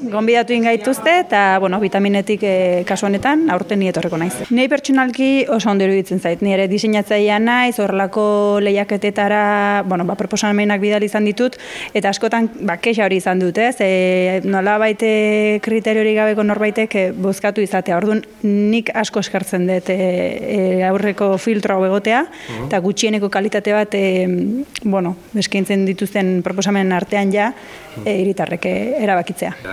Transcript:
Gonbidatu ingaituzte eta, bueno, vitaminetik e, eh, kasu honetan aurten ni etorreko naiz. Nei pertsonalki oso ondo iruditzen zait. Ni ere diseinatzailea naiz, horrelako lehiaketetara, bueno, ba proposamenak bidali izan ditut eta askotan ba kexa hori izan dut, ez? E, nolabait eh, kriteriori gabeko norbaitek e, bozkatu izatea. Orduan nik asko eskartzen dut e, e, aurreko filtro hau egotea eta gutxieneko kalitate bat e, bueno, eskaintzen dituzten proposamen artean ja e, iritarrek erabakitzea.